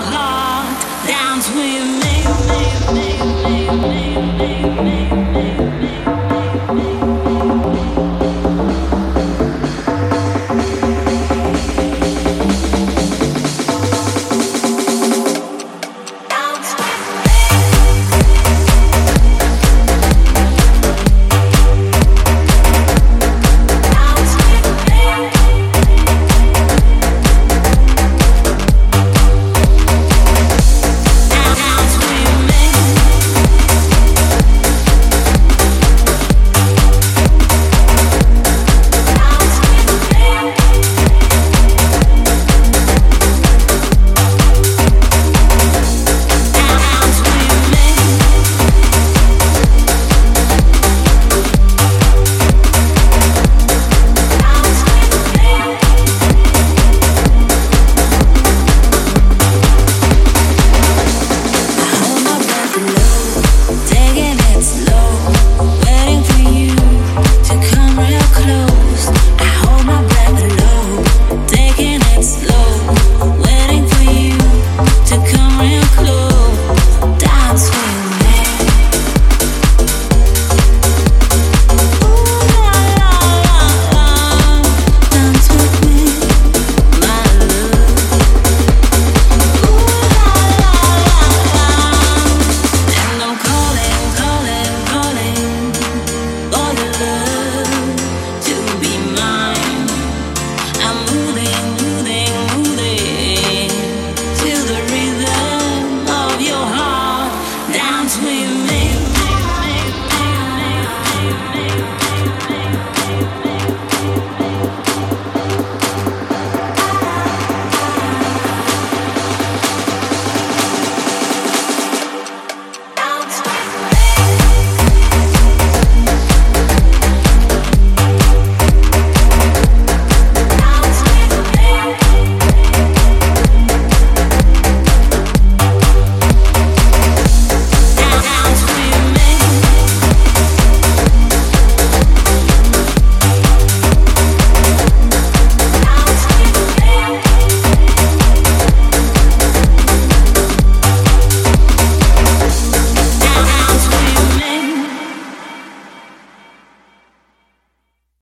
heart dance with me. me, me, me.